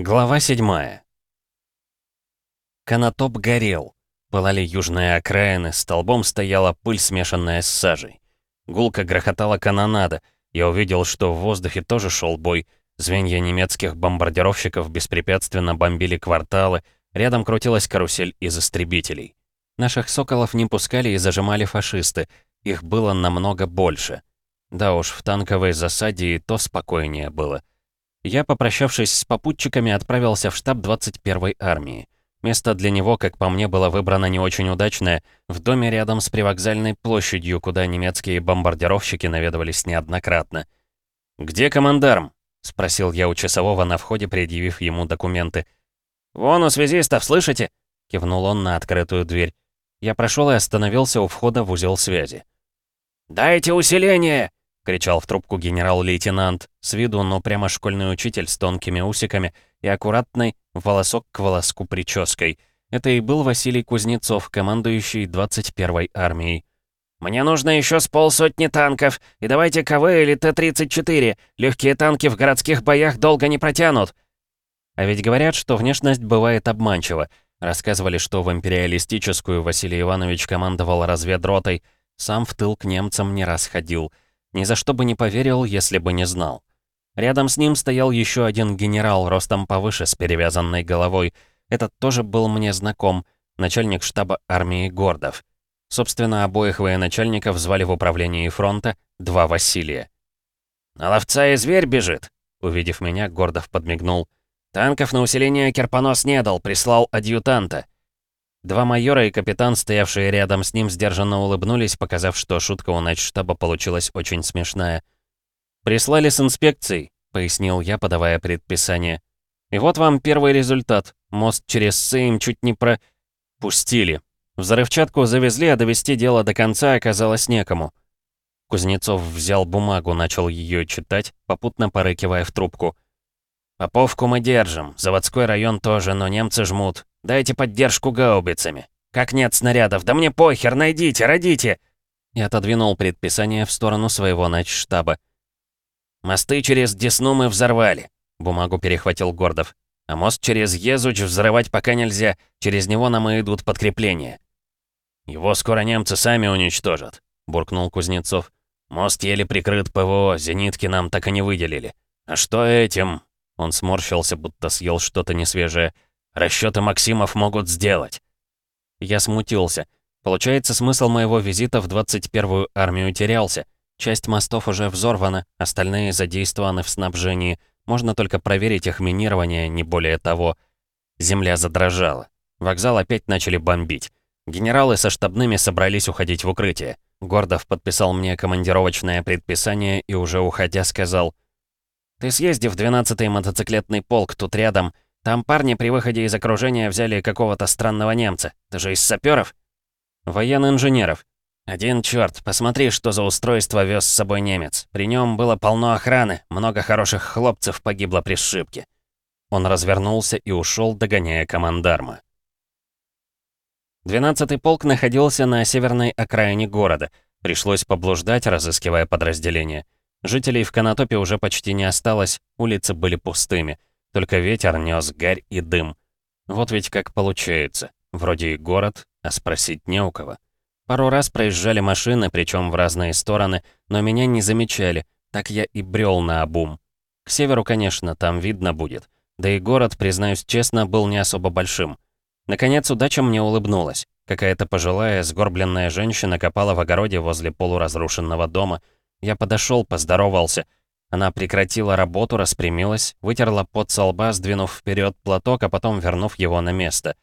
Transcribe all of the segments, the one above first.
Глава 7 Конотоп горел. Пылали южные окраины, столбом стояла пыль, смешанная с сажей. Гулко грохотала канонада. Я увидел, что в воздухе тоже шел бой. Звенья немецких бомбардировщиков беспрепятственно бомбили кварталы. Рядом крутилась карусель из истребителей. Наших «Соколов» не пускали и зажимали фашисты. Их было намного больше. Да уж, в танковой засаде и то спокойнее было. Я, попрощавшись с попутчиками, отправился в штаб 21-й армии. Место для него, как по мне, было выбрано не очень удачное, в доме рядом с привокзальной площадью, куда немецкие бомбардировщики наведывались неоднократно. «Где командарм?» — спросил я у часового на входе, предъявив ему документы. «Вон у связистов, слышите?» — кивнул он на открытую дверь. Я прошел и остановился у входа в узел связи. «Дайте усиление!» Кричал в трубку генерал-лейтенант, с виду, но прямо школьный учитель с тонкими усиками и аккуратной, волосок к волоску прической. Это и был Василий Кузнецов, командующий 21-й армией. «Мне нужно еще с полсотни танков, и давайте КВ или Т-34. Легкие танки в городских боях долго не протянут». А ведь говорят, что внешность бывает обманчива. Рассказывали, что в империалистическую Василий Иванович командовал разведротой, сам в тыл к немцам не раз ходил — ни за что бы не поверил, если бы не знал. Рядом с ним стоял еще один генерал, ростом повыше, с перевязанной головой. Этот тоже был мне знаком, начальник штаба армии Гордов. Собственно, обоих военачальников звали в управлении фронта два Василия. «На ловца и зверь бежит!» Увидев меня, Гордов подмигнул. «Танков на усиление Керпонос не дал, прислал адъютанта». Два майора и капитан, стоявшие рядом с ним, сдержанно улыбнулись, показав, что шутка у начштаба получилась очень смешная. «Прислали с инспекцией», — пояснил я, подавая предписание. «И вот вам первый результат. Мост через Сейм чуть не про... пустили. Взрывчатку завезли, а довести дело до конца оказалось некому». Кузнецов взял бумагу, начал ее читать, попутно порыкивая в трубку. «Поповку мы держим, заводской район тоже, но немцы жмут. Дайте поддержку гаубицами. Как нет снарядов? Да мне похер, найдите, родите!» И отодвинул предписание в сторону своего начштаба. «Мосты через Десну мы взорвали», — бумагу перехватил Гордов. «А мост через Езуч взрывать пока нельзя, через него нам и идут подкрепления». «Его скоро немцы сами уничтожат», — буркнул Кузнецов. «Мост еле прикрыт ПВО, зенитки нам так и не выделили. А что этим?» Он сморщился, будто съел что-то несвежее. Расчеты Максимов могут сделать. Я смутился. Получается, смысл моего визита в 21-ю армию терялся. Часть мостов уже взорвана, остальные задействованы в снабжении. Можно только проверить их минирование, не более того. Земля задрожала. Вокзал опять начали бомбить. Генералы со штабными собрались уходить в укрытие. Гордов подписал мне командировочное предписание и уже уходя сказал, «Ты съезди в 12-й мотоциклетный полк тут рядом, там парни при выходе из окружения взяли какого-то странного немца. Ты же из саперов? Военно-инженеров. Один черт, посмотри, что за устройство вез с собой немец. При нем было полно охраны, много хороших хлопцев погибло при сшибке. Он развернулся и ушел, догоняя командарма. 12-й полк находился на северной окраине города. Пришлось поблуждать, разыскивая подразделение. Жителей в Конотопе уже почти не осталось, улицы были пустыми. Только ветер нес гарь и дым. Вот ведь как получается. Вроде и город, а спросить не у кого. Пару раз проезжали машины, причем в разные стороны, но меня не замечали, так я и брел на обум. К северу, конечно, там видно будет. Да и город, признаюсь честно, был не особо большим. Наконец, удача мне улыбнулась. Какая-то пожилая, сгорбленная женщина копала в огороде возле полуразрушенного дома. Я подошел, поздоровался — она прекратила работу, распрямилась, вытерла пот со лба, сдвинув вперед платок, а потом вернув его на место.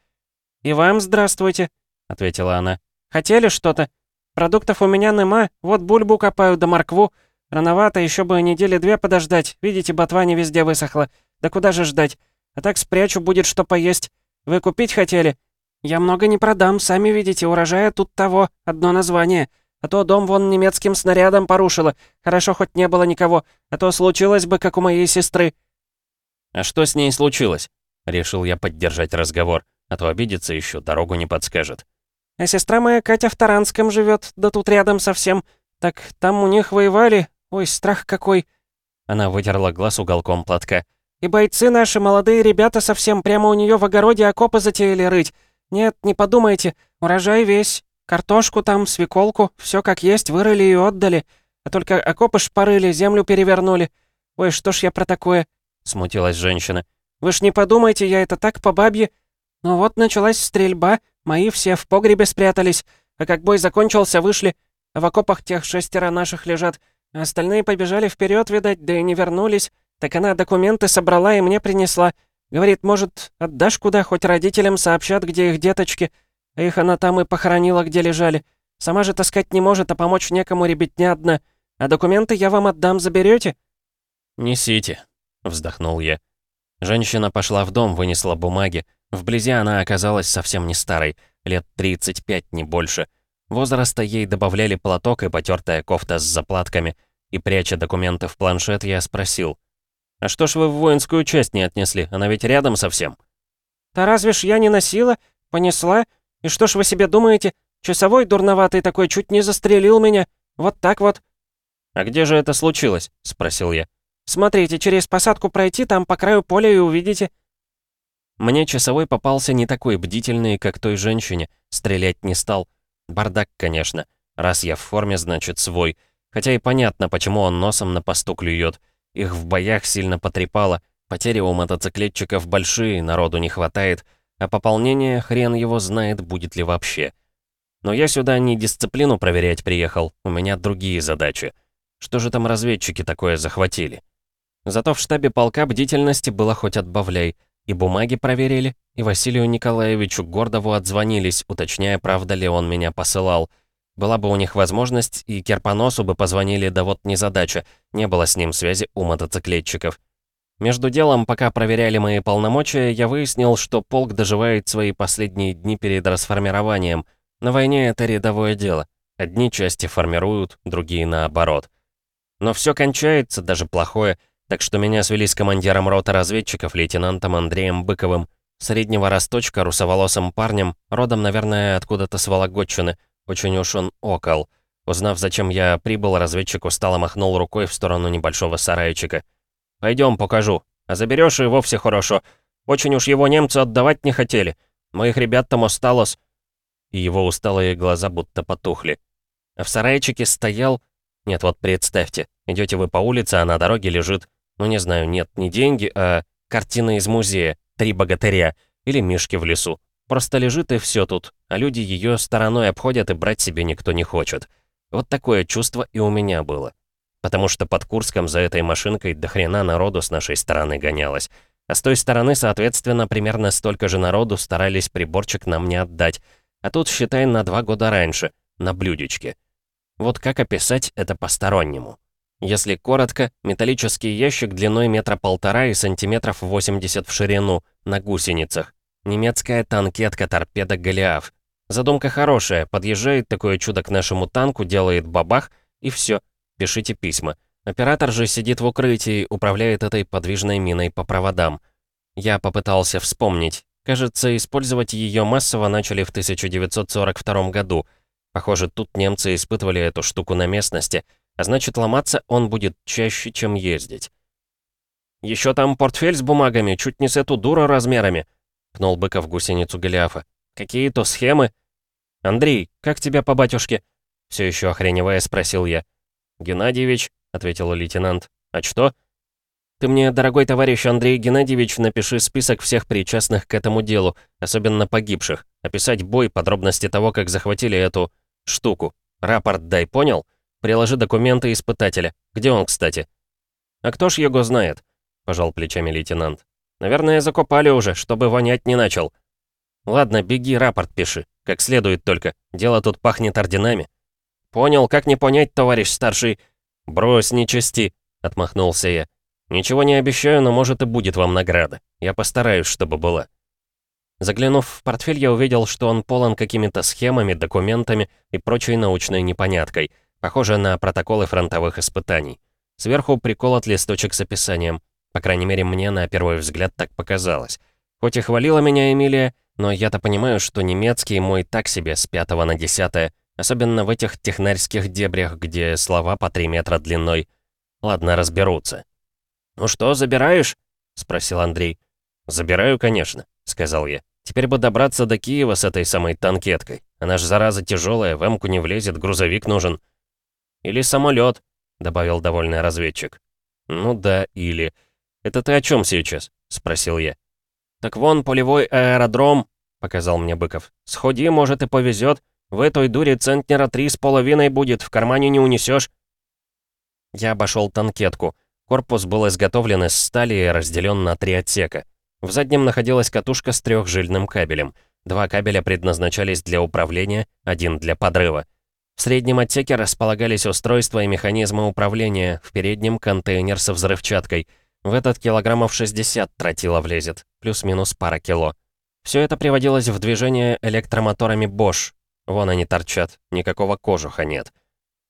«И вам здравствуйте», — ответила она. «Хотели что-то? Продуктов у меня нема, вот бульбу копаю да моркву. Рановато, еще бы недели две подождать. Видите, ботва не везде высохла. Да куда же ждать? А так спрячу, будет что поесть. Вы купить хотели? Я много не продам, сами видите, урожая тут того, одно название». А то дом вон немецким снарядом порушило. Хорошо, хоть не было никого. А то случилось бы, как у моей сестры». «А что с ней случилось?» Решил я поддержать разговор. А то обидится еще, дорогу не подскажет. «А сестра моя Катя в Таранском живет, да тут рядом совсем. Так там у них воевали. Ой, страх какой!» Она вытерла глаз уголком платка. И бойцы наши, молодые ребята совсем прямо у нее в огороде окопы затеяли рыть. Нет, не подумайте, урожай весь. Картошку там, свеколку, все как есть, вырыли и отдали. А только окопы шпарыли, землю перевернули. Ой, что ж я про такое?» — смутилась женщина. «Вы ж не подумайте, я это так по бабье. Ну вот началась стрельба, мои все в погребе спрятались, а как бой закончился, вышли. А в окопах тех шестеро наших лежат, а остальные побежали вперед, видать, да и не вернулись. Так она документы собрала и мне принесла. Говорит, может, отдашь куда, хоть родителям сообщат, где их деточки. Их она там и похоронила, где лежали. Сама же таскать не может, а помочь некому, ребятня одна. А документы я вам отдам, заберете? «Несите», — вздохнул я. Женщина пошла в дом, вынесла бумаги. Вблизи она оказалась совсем не старой, лет 35, не больше. Возраста ей добавляли платок и потертая кофта с заплатками. И, пряча документы в планшет, я спросил. «А что ж вы в воинскую часть не отнесли? Она ведь рядом совсем». «Да разве ж я не носила? Понесла? И что ж вы себе думаете? Часовой дурноватый такой чуть не застрелил меня. Вот так вот». «А где же это случилось?» — спросил я. «Смотрите, через посадку пройти, там по краю поля и увидите». Мне часовой попался не такой бдительный, как той женщине. Стрелять не стал. Бардак, конечно. Раз я в форме, значит свой. Хотя и понятно, почему он носом на посту клюет. Их в боях сильно потрепало. Потери у мотоциклетчиков большие, народу не хватает. А пополнение хрен его знает, будет ли вообще. Но я сюда не дисциплину проверять приехал. У меня другие задачи. Что же там разведчики такое захватили? Зато в штабе полка бдительности было хоть отбавляй. И бумаги проверили, и Василию Николаевичу Гордову отзвонились, уточняя, правда ли он меня посылал. Была бы у них возможность, и Керпоносу бы позвонили, да вот незадача, не было с ним связи у мотоциклетчиков. Между делом, пока проверяли мои полномочия, я выяснил, что полк доживает свои последние дни перед расформированием. На войне это рядовое дело. Одни части формируют, другие наоборот. Но все кончается, даже плохое — так что меня свели с командиром роты разведчиков, лейтенантом Андреем Быковым, среднего росточка, русоволосым парнем, родом, наверное, откуда-то с Вологодчины, очень уж он окол. Узнав, зачем я прибыл, разведчик устало махнул рукой в сторону небольшого сарайчика. «Пойдем, покажу. А заберешь и вовсе хорошо. Очень уж его немцы отдавать не хотели. Моих ребят там осталось». И его усталые глаза будто потухли. А в сарайчике стоял... Нет, вот представьте, идете вы по улице, а на дороге лежит ну, не знаю, нет, не деньги, а картина из музея, «Три богатыря» или «Мишки в лесу». Просто лежит и все тут, а люди ее стороной обходят и брать себе никто не хочет. Вот такое чувство и у меня было. Потому что под Курском за этой машинкой до хрена народу с нашей стороны гонялось. А с той стороны, соответственно, примерно столько же народу старались приборчик нам не отдать. А тут, считай, на два года раньше, на блюдечке. Вот как описать это постороннему? Если коротко, металлический ящик длиной метра полтора и сантиметров 80 в ширину, на гусеницах. Немецкая танкетка торпеда «Голиаф». Задумка хорошая, подъезжает такое чудо к нашему танку, делает бабах, и все. Пишите письма. Оператор же сидит в укрытии, управляет этой подвижной миной по проводам. Я попытался вспомнить. Кажется, использовать ее массово начали в 1942 году. Похоже, тут немцы испытывали эту штуку на местности — а значит, ломаться он будет чаще, чем ездить. «Еще там портфель с бумагами, чуть не с эту дуру размерами», — пнул Быков гусеницу Голиафа. «Какие-то схемы». «Андрей, как тебя по батюшке?» Все еще охреневая спросил я. «Геннадьевич», — ответил лейтенант. «А что?» «Ты мне, дорогой товарищ Андрей Геннадьевич, напиши список всех причастных к этому делу, особенно погибших. Описать бой, подробности того, как захватили эту штуку. Рапорт дай, понял?» Приложи документы испытателя. Где он, кстати?» «А кто ж его знает?» — пожал плечами лейтенант. «Наверное, закопали уже, чтобы вонять не начал». «Ладно, беги, рапорт пиши. Как следует только. Дело тут пахнет орденами». «Понял, как не понять, товарищ старший?» «Брось, не чести», — отмахнулся я. «Ничего не обещаю, но может и будет вам награда. Я постараюсь, чтобы была». Заглянув в портфель, я увидел, что он полон какими-то схемами, документами и прочей научной непоняткой — Похоже на протоколы фронтовых испытаний. Сверху приколот листочек с описанием. По крайней мере, мне на первый взгляд так показалось. Хоть и хвалила меня Эмилия, но я-то понимаю, что немецкий мой так себе с пятого на десятое, особенно в этих технарских дебрях, где слова по три метра длиной. Ладно, разберутся. «Ну что, забираешь?» — спросил Андрей. «Забираю, конечно», — сказал я. «Теперь бы добраться до Киева с этой самой танкеткой. Она ж, зараза, тяжелая, в эмку не влезет, грузовик нужен». «Или самолет, добавил довольный разведчик. «Ну да, или...» «Это ты о чем сейчас?» — спросил я. «Так вон полевой аэродром», — показал мне Быков. «Сходи, может, и повезет. В этой дуре центнера три с половиной будет, в кармане не унесешь. Я обошел танкетку. Корпус был изготовлен из стали и разделен на три отсека. В заднем находилась катушка с трехжильным кабелем. Два кабеля предназначались для управления, один для подрыва. В среднем отсеке располагались устройства и механизмы управления, в переднем — контейнер со взрывчаткой. В этот килограммов 60 тротила влезет, плюс-минус пара кило. Все это приводилось в движение электромоторами Bosch. Вон они торчат, никакого кожуха нет.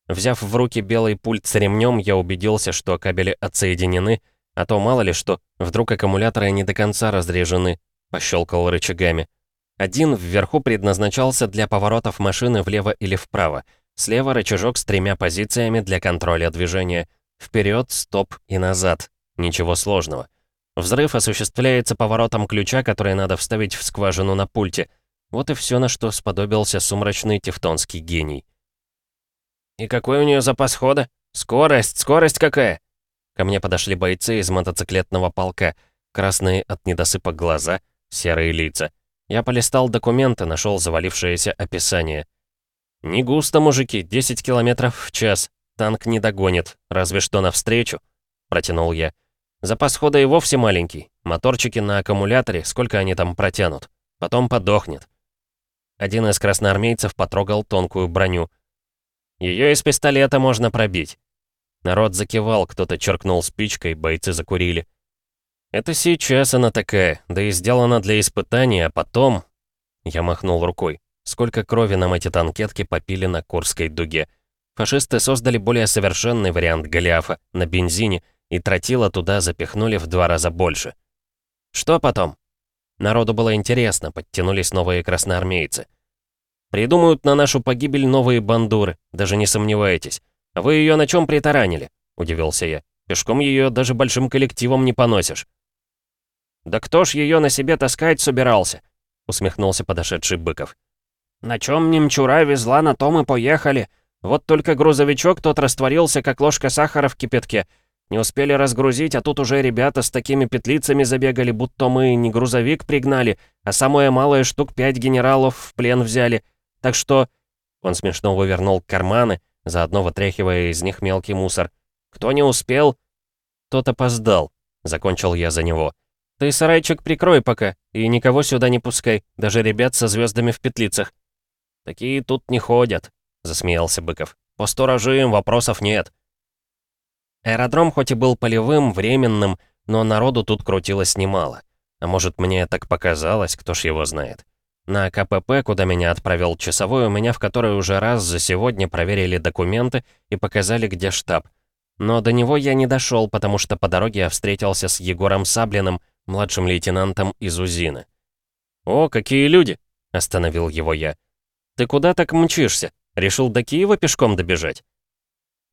Взяв в руки белый пульт с ремнем, я убедился, что кабели отсоединены, а то мало ли что, вдруг аккумуляторы не до конца разряжены, пощелкал рычагами. Один вверху предназначался для поворотов машины влево или вправо. Слева рычажок с тремя позициями для контроля движения. Вперед, стоп и назад. Ничего сложного. Взрыв осуществляется поворотом ключа, который надо вставить в скважину на пульте. Вот и все, на что сподобился сумрачный тевтонский гений. «И какой у нее запас хода? Скорость, скорость какая?» Ко мне подошли бойцы из мотоциклетного полка. Красные от недосыпа глаза, серые лица. Я полистал документы, нашел завалившееся описание. «Не густо, мужики, 10 километров в час. Танк не догонит, разве что навстречу», — протянул я. «Запас хода и вовсе маленький. Моторчики на аккумуляторе, сколько они там протянут? Потом подохнет». Один из красноармейцев потрогал тонкую броню. Ее из пистолета можно пробить. Народ закивал, кто-то черкнул спичкой, бойцы закурили. Это сейчас она такая, да и сделана для испытания, а потом... Я махнул рукой. Сколько крови нам эти танкетки попили на Курской дуге. Фашисты создали более совершенный вариант Голиафа на бензине, и тротила туда запихнули в два раза больше. Что потом? Народу было интересно, подтянулись новые красноармейцы. Придумают на нашу погибель новые бандуры, даже не сомневайтесь. А вы ее на чем притаранили?» — удивился я. «Пешком ее даже большим коллективом не поносишь». «Да кто ж ее на себе таскать собирался?» — усмехнулся подошедший Быков. «На чем немчура везла, на том и поехали. Вот только грузовичок тот растворился, как ложка сахара в кипятке. Не успели разгрузить, а тут уже ребята с такими петлицами забегали, будто мы не грузовик пригнали, а самое малое штук пять генералов в плен взяли. Так что...» Он смешно вывернул карманы, заодно вытряхивая из них мелкий мусор. «Кто не успел?» «Тот опоздал», — закончил я за него. «Ты сарайчик прикрой пока, и никого сюда не пускай, даже ребят со звездами в петлицах». «Такие тут не ходят», — засмеялся Быков. «Посторожим, вопросов нет». Аэродром хоть и был полевым, временным, но народу тут крутилось немало. А может, мне так показалось, кто ж его знает. На КПП, куда меня отправил часовой, у меня в который уже раз за сегодня проверили документы и показали, где штаб. Но до него я не дошел, потому что по дороге я встретился с Егором Саблиным, младшим лейтенантом из УЗИНы. «О, какие люди!» — остановил его я. «Ты куда так мчишься? Решил до Киева пешком добежать?»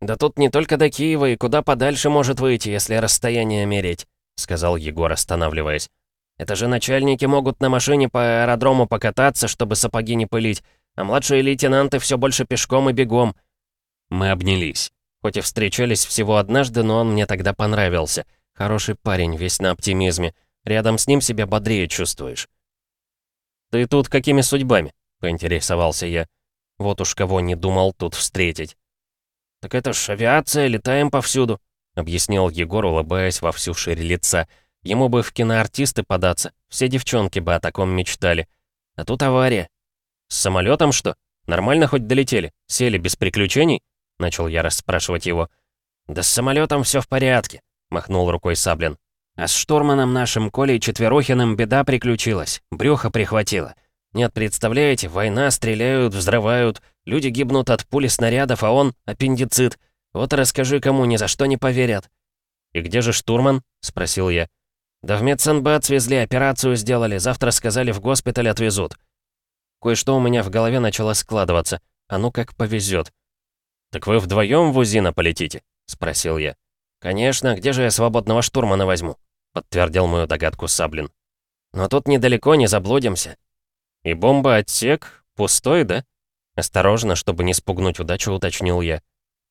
«Да тут не только до Киева, и куда подальше может выйти, если расстояние мерить», — сказал Егор, останавливаясь. Это же начальники могут на машине по аэродрому покататься, чтобы сапоги не пылить, а младшие лейтенанты все больше пешком и бегом. Мы обнялись. Хоть и встречались всего однажды, но он мне тогда понравился. Хороший парень, весь на оптимизме. Рядом с ним себя бодрее чувствуешь. «Ты тут какими судьбами?» — поинтересовался я. Вот уж кого не думал тут встретить. «Так это ж авиация, летаем повсюду», — объяснил Егор, улыбаясь во всю шире лица. Ему бы в киноартисты податься, все девчонки бы о таком мечтали. А тут авария. С самолетом что? Нормально хоть долетели? Сели без приключений? Начал я расспрашивать его. Да с самолетом все в порядке, махнул рукой Саблин. А с штурманом нашим Колей Четверохиным беда приключилась, брюхо прихватило. Нет, представляете, война, стреляют, взрывают, люди гибнут от пули снарядов, а он — аппендицит. Вот расскажи кому, ни за что не поверят. «И где же штурман?» — спросил я. «Да в медсанб отвезли, операцию сделали, завтра сказали в госпиталь отвезут». Кое-что у меня в голове начало складываться. А ну как повезет. «Так вы вдвоем в УЗИНа полетите?» — спросил я. «Конечно, где же я свободного штурмана возьму?» — подтвердил мою догадку Саблин. «Но тут недалеко, не заблудимся». «И бомба-отсек пустой, да?» Осторожно, чтобы не спугнуть удачу, уточнил я.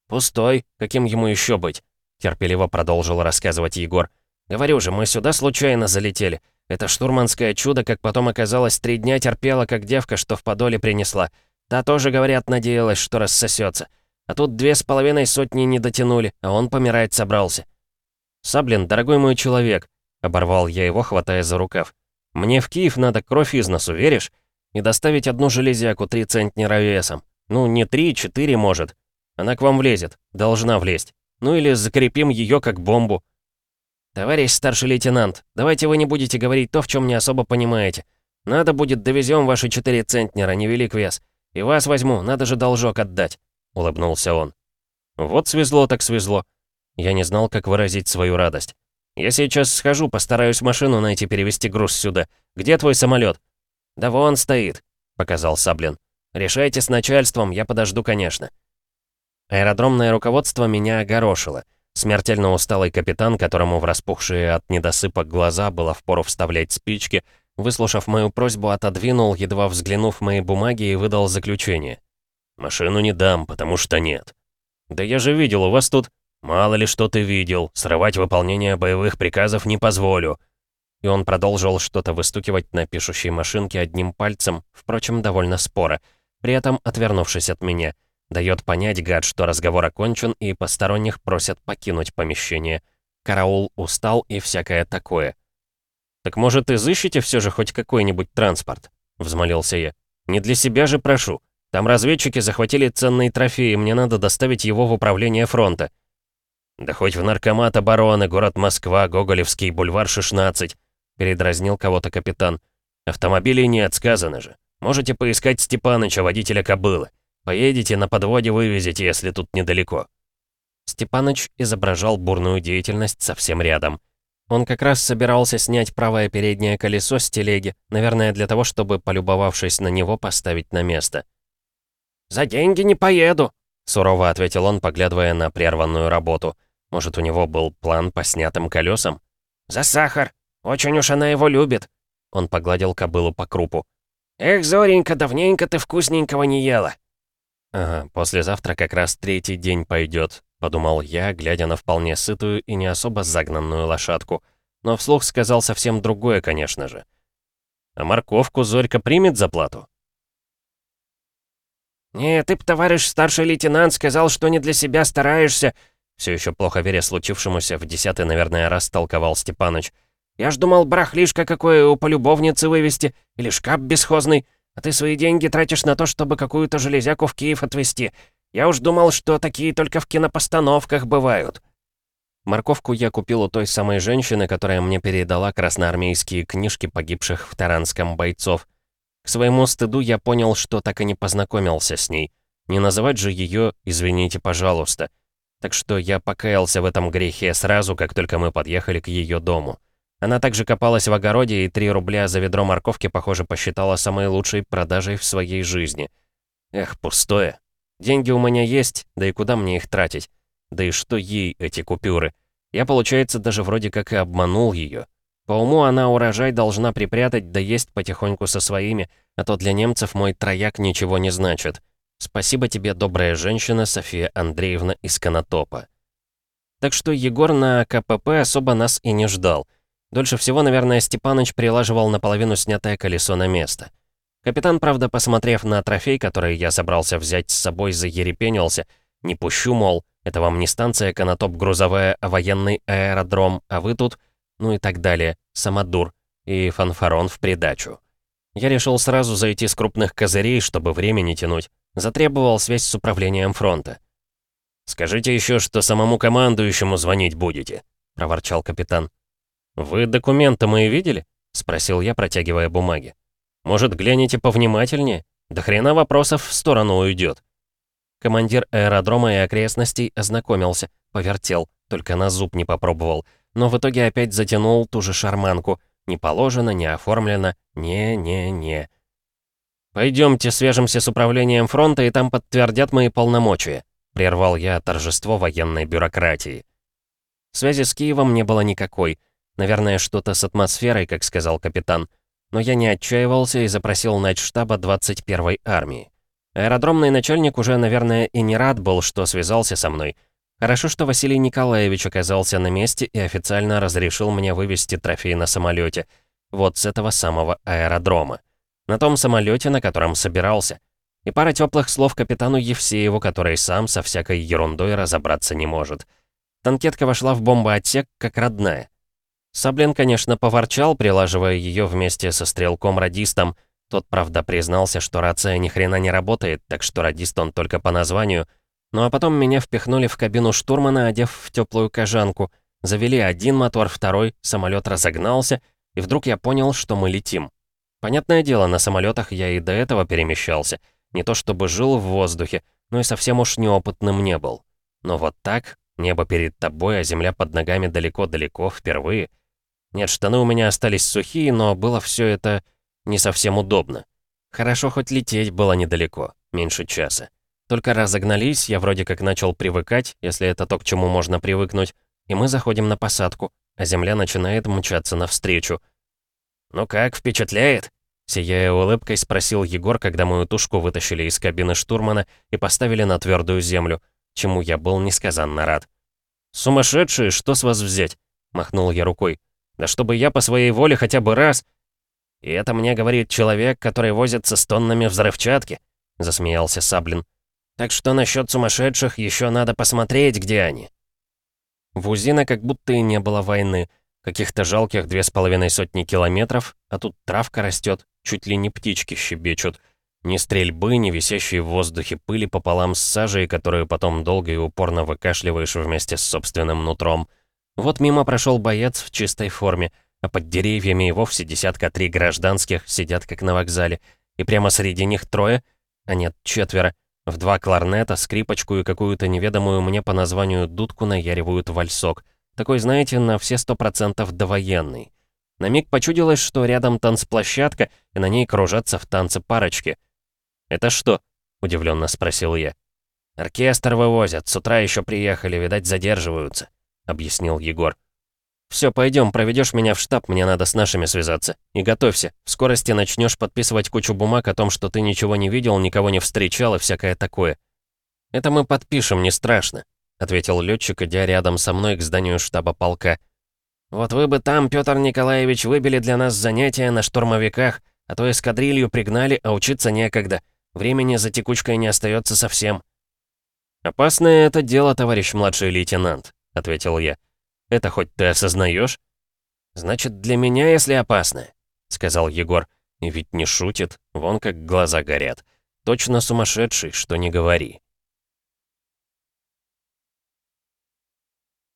«Пустой. Каким ему еще быть?» Терпеливо продолжил рассказывать Егор. «Говорю же, мы сюда случайно залетели. Это штурманское чудо, как потом оказалось, три дня терпела, как девка, что в подоле принесла. Та тоже, говорят, надеялась, что рассосется. А тут две с половиной сотни не дотянули, а он помирать собрался. «Саблин, дорогой мой человек», — оборвал я его, хватая за рукав. «Мне в Киев надо кровь из носу, веришь? И доставить одну железяку три центнера весом. Ну, не три, четыре, может. Она к вам влезет, должна влезть. Ну или закрепим ее как бомбу. «Товарищ старший лейтенант, давайте вы не будете говорить то, в чем не особо понимаете. Надо будет, довезем ваши четыре центнера, невелик вес. И вас возьму, надо же должок отдать», — улыбнулся он. «Вот свезло так свезло». Я не знал, как выразить свою радость. «Я сейчас схожу, постараюсь машину найти перевести груз сюда. Где твой самолет? «Да вон стоит», — показал Саблин. «Решайте с начальством, я подожду, конечно». Аэродромное руководство меня огорошило. Смертельно усталый капитан, которому в распухшие от недосыпа глаза было впору вставлять спички, выслушав мою просьбу, отодвинул, едва взглянув мои бумаги и выдал заключение. «Машину не дам, потому что нет». «Да я же видел, у вас тут...» «Мало ли что ты видел, срывать выполнение боевых приказов не позволю». И он продолжил что-то выстукивать на пишущей машинке одним пальцем, впрочем, довольно споро, при этом отвернувшись от меня — Дает понять, гад, что разговор окончен и посторонних просят покинуть помещение. Караул устал и всякое такое. «Так может, изыщите все же хоть какой-нибудь транспорт?» — взмолился я. «Не для себя же прошу. Там разведчики захватили ценные трофеи, мне надо доставить его в управление фронта». «Да хоть в наркомат обороны, город Москва, Гоголевский, бульвар 16», — передразнил кого-то капитан. «Автомобилей нет, сказано же. Можете поискать Степаныча, водителя кобылы. Поедете, на подводе вывезете, если тут недалеко». Степаныч изображал бурную деятельность совсем рядом. Он как раз собирался снять правое переднее колесо с телеги, наверное, для того, чтобы, полюбовавшись на него, поставить на место. «За деньги не поеду», — сурово ответил он, поглядывая на прерванную работу. Может, у него был план по снятым колесам? «За сахар! Очень уж она его любит!» Он погладил кобылу по крупу. «Эх, Зоренька, давненько ты вкусненького не ела!» «Ага, послезавтра как раз третий день пойдет», — подумал я, глядя на вполне сытую и не особо загнанную лошадку. Но вслух сказал совсем другое, конечно же. «А морковку Зорька примет за плату?» «Не, ты б, товарищ старший лейтенант, сказал, что не для себя стараешься», все еще плохо веря случившемуся, в десятый, наверное, раз толковал Степаныч. «Я ж думал, барахлишко какое у полюбовницы вывести, или шкаф бесхозный. А ты свои деньги тратишь на то, чтобы какую-то железяку в Киев отвезти. Я уж думал, что такие только в кинопостановках бывают». Морковку я купил у той самой женщины, которая мне передала красноармейские книжки погибших в Таранском бойцов. К своему стыду я понял, что так и не познакомился с ней. Не называть же ее «извините, пожалуйста». Так что я покаялся в этом грехе сразу, как только мы подъехали к ее дому. Она также копалась в огороде и 3 рубля за ведро морковки, похоже, посчитала самой лучшей продажей в своей жизни. Эх, пустое. Деньги у меня есть, да и куда мне их тратить? Да и что ей эти купюры? Я, получается, даже вроде как и обманул ее. По уму она урожай должна припрятать, да есть потихоньку со своими, а то для немцев мой трояк ничего не значит. Спасибо тебе, добрая женщина София Андреевна из Конотопа. Так что Егор на КПП особо нас и не ждал — Дольше всего, наверное, Степаныч прилаживал наполовину снятое колесо на место. Капитан, правда, посмотрев на трофей, который я собрался взять с собой, заерепенился. Не пущу, мол, это вам не станция Конотоп грузовая, а военный аэродром, а вы тут... Ну и так далее. Самодур. И фанфарон в придачу. Я решил сразу зайти с крупных козырей, чтобы время не тянуть. Затребовал связь с управлением фронта. «Скажите еще, что самому командующему звонить будете», — проворчал капитан. «Вы документы мои видели?» — спросил я, протягивая бумаги. «Может, гляните повнимательнее? До хрена вопросов в сторону уйдет». Командир аэродрома и окрестностей ознакомился, повертел, только на зуб не попробовал, но в итоге опять затянул ту же шарманку. Не положено, не оформлено, не-не-не. «Пойдемте свяжемся с управлением фронта, и там подтвердят мои полномочия», — прервал я торжество военной бюрократии. Связи с Киевом не было никакой — Наверное, что-то с атмосферой, как сказал капитан. Но я не отчаивался и запросил начштаба 21-й армии. Аэродромный начальник уже, наверное, и не рад был, что связался со мной. Хорошо, что Василий Николаевич оказался на месте и официально разрешил мне вывести трофей на самолете. Вот с этого самого аэродрома. На том самолете, на котором собирался. И пара теплых слов капитану Евсееву, который сам со всякой ерундой разобраться не может. Танкетка вошла в бомбоотсек как родная. Саблин, конечно, поворчал, прилаживая ее вместе со стрелком-радистом. Тот, правда, признался, что рация ни хрена не работает, так что радист он только по названию. Ну а потом меня впихнули в кабину штурмана, одев в теплую кожанку. Завели один мотор, второй, самолет разогнался, и вдруг я понял, что мы летим. Понятное дело, на самолетах я и до этого перемещался. Не то чтобы жил в воздухе, но и совсем уж неопытным не был. Но вот так, небо перед тобой, а земля под ногами далеко-далеко, впервые — нет, штаны у меня остались сухие, но было все это не совсем удобно. Хорошо, хоть лететь было недалеко, меньше часа. Только разогнались, я вроде как начал привыкать, если это то, к чему можно привыкнуть, и мы заходим на посадку, а земля начинает мчаться навстречу. «Ну как, впечатляет?» Сияя улыбкой, спросил Егор, когда мою тушку вытащили из кабины штурмана и поставили на твердую землю, чему я был несказанно рад. «Сумасшедшие, что с вас взять?» — махнул я рукой. Да чтобы я по своей воле хотя бы раз... И это мне говорит человек, который возится с тоннами взрывчатки, засмеялся Саблин. Так что насчет сумасшедших еще надо посмотреть, где они. В Узина как будто и не было войны. Каких-то жалких две с половиной сотни километров, а тут травка растет, чуть ли не птички щебечут. Ни стрельбы, ни висящей в воздухе пыли пополам с сажей, которую потом долго и упорно выкашливаешь вместе с собственным нутром. Вот мимо прошел боец в чистой форме, а под деревьями и вовсе десятка три гражданских сидят как на вокзале. И прямо среди них трое, а нет, четверо, в два кларнета, скрипочку и какую-то неведомую мне по названию дудку наяривают вальсок. Такой, знаете, на все сто процентов довоенный. На миг почудилось, что рядом танцплощадка, и на ней кружатся в танце парочки. «Это что?» — удивленно спросил я. «Оркестр вывозят, с утра еще приехали, видать, задерживаются». — объяснил Егор. «Все, пойдем, проведешь меня в штаб, мне надо с нашими связаться. И готовься, в скорости начнешь подписывать кучу бумаг о том, что ты ничего не видел, никого не встречал и всякое такое». «Это мы подпишем, не страшно», — ответил летчик, идя рядом со мной к зданию штаба полка. «Вот вы бы там, Петр Николаевич, выбили для нас занятия на штурмовиках, а то эскадрилью пригнали, а учиться некогда. Времени за текучкой не остается совсем». «Опасное это дело, товарищ младший лейтенант», — ответил я. «Это хоть ты осознаешь? «Значит, для меня, если опасно», — сказал Егор. И ведь не шутит, вон как глаза горят. Точно сумасшедший, что не говори.